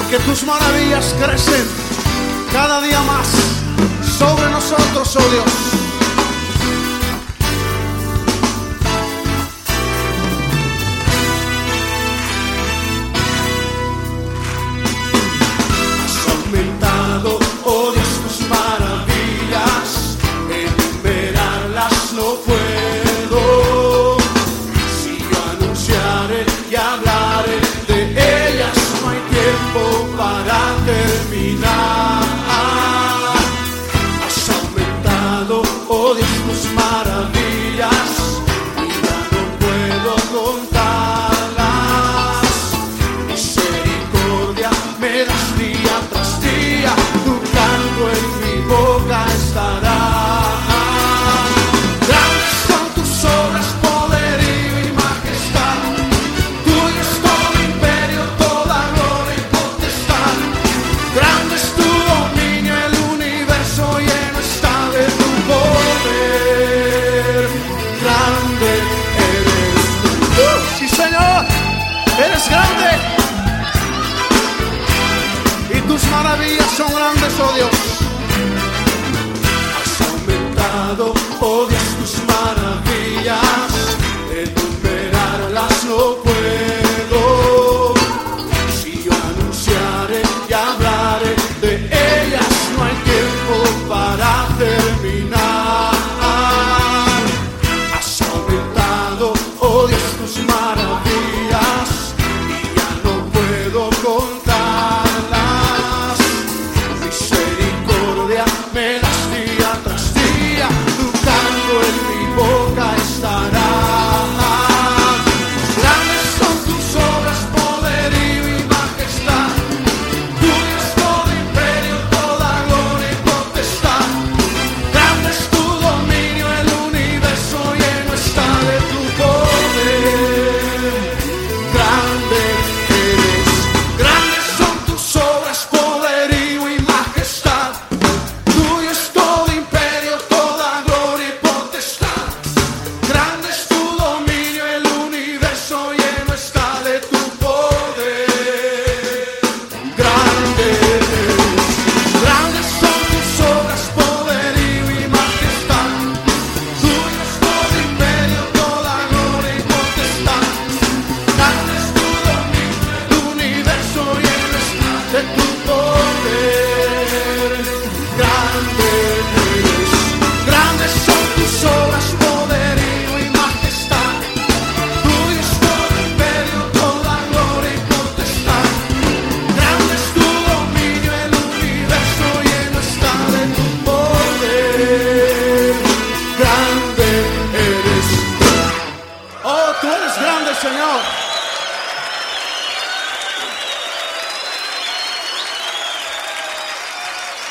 porque tus maravillas crecen cada día más sobre nosotros, oh Dios. Has aumentado, oh Dios, tus maravillas, En enumerarlas no puedo. para terminar. Has aumentado, oh Dios, maravillas. eres grande y tus maravillas son grandes, oh Dios.